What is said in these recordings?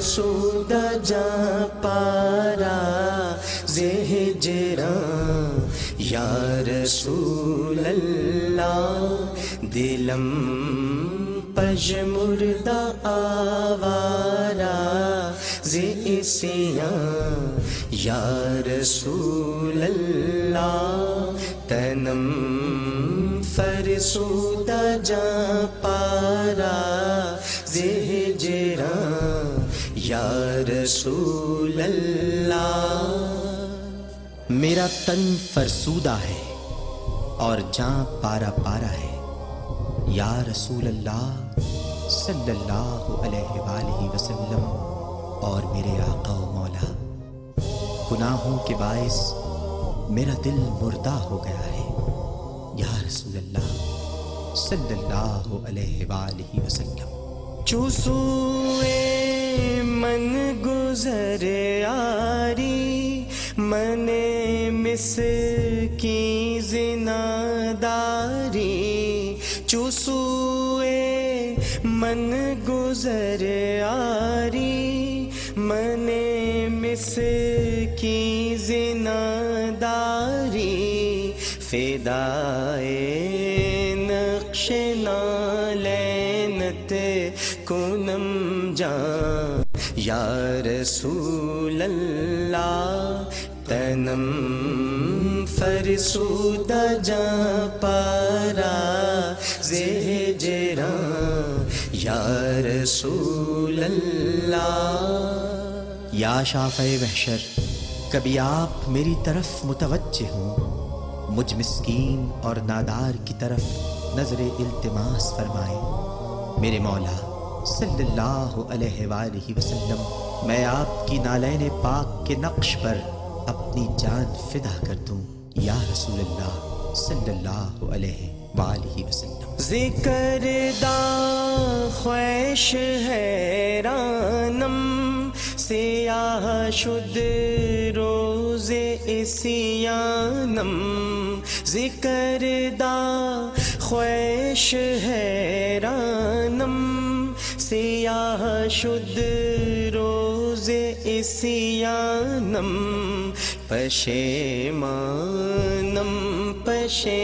سود جا پارا زہجراں یا رسول اللہ، دلم پج مردہ آوارا زیسیاں یا رسول اللہ، تنم فرسودہ جا پارا زہجراں یا رسول اللہ۔ میرا تن فرسودہ ہے اور جاں پارا پارا ہے۔ یا رسول اللہ صلی اللہ علیہ وآلہ وسلم اور میرے آقا و مولا، گناہوں کے باعث میرا دل مردہ ہو گیا ہے۔ یا رسول اللہ صلی اللہ علیہ وآلہ وسلم۔ چوسوے من گزر آری، من مس کی زناداری چوسوے من گزر آری، من مس کی زناداری فدائے نقش نالینت کنم جان، یا رسول اللہ، تنم فرسود جا پارا زہجراں یا رسول اللہ۔ یا شافع وحشر کبھی آپ میری طرف متوجہ ہوں؟ مجھ مسکین اور نادار کی طرف نظر التماس فرمائیں۔ میرے مولا صلی اللہ علیہ وآلہ وسلم، میں آپ کی نالین پاک کے نقش پر اپنی جان فدا کر دوں، یا رسول اللہ صلی اللہ علیہ وآلہ وسلم۔ ذکر دا خویش حیرانم، سیاہ شد روز اسیانم۔ ذکر دا خویش حیرانم سیاہ شد روز اسیانم، پشیمانم پشیمانم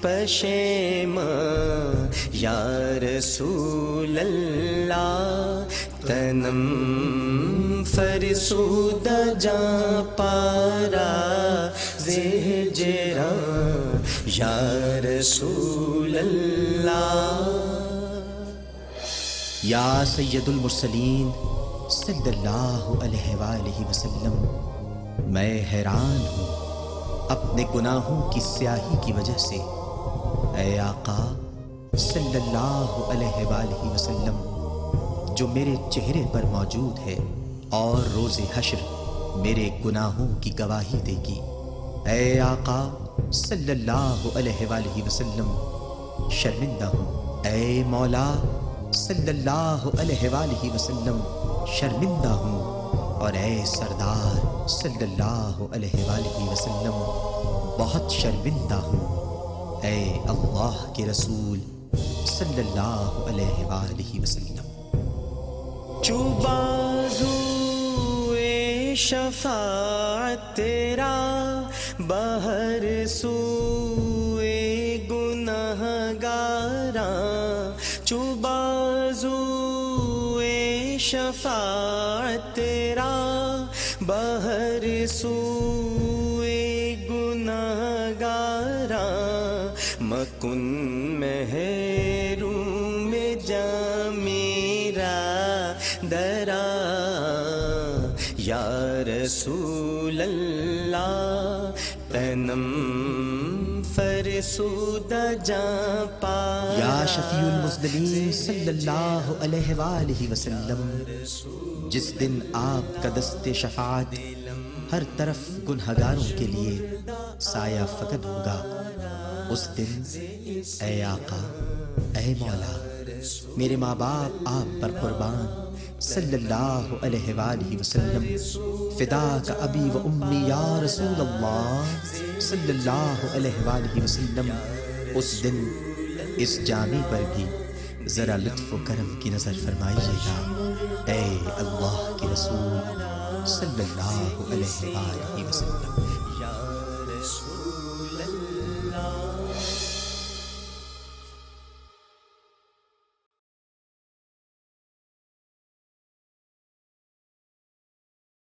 پشیمان یا رسول اللہ، تنم فرسود جا پارا زہجراں یا رسول اللہ۔ یا سید المرسلین صلی اللہ علیہ وآلہ وسلم۔ میں حیران ہوں اپنے گناہوں کی سیاہی کی وجہ سے۔ اے آقا صلی اللہ علیہ وآلہ وسلم، جو میرے چہرے پر موجود ہے اور روز حشر میرے گناہوں کی گواہی دے گی۔ اے آقا صلی اللہ علیہ وآلہ وسلم، شرمندہ ہوں۔ اے مولا صلی اللہ علیہ وآلہ وسلم، شرمندہ ہوں۔ اور اے سردار صلی اللہ علیہ وآلہ وسلم، بہت شرمندہ ہوں۔ اے اللہ کے رسول صلی اللہ علیہ وآلہ وسلم چوبازو شفاعت تیرا بہر سوئے گناہ گارا چوبازو شفاعت تیرا بہر سوئے گناہ گارا مکن محروم جا میرا درا، یا رسول اللہ تنم فرسود جا پا یا شفیع المذنبین صلی اللہ علیہ وآلہ وسلم، جس دن آپ کا دست شفاعت ہر طرف گنہگاروں کے لیے سایہ فقد ہوگا، اس دن اے آقا، اے مولا، میرے ماں باپ آپ پر قربان۔ صلی اللہ علیہ وآلہ وسلم. فدا کا ابی و امی یا رسول اللہ صلی اللہ علیہ وآلہ وسلم. اس دن اس جامی پر بھی ذرا لطف و کرم کی نظر فرمائیے گا. اے اللہ کے رسول صلی اللہ علیہ وآلہ وسلم.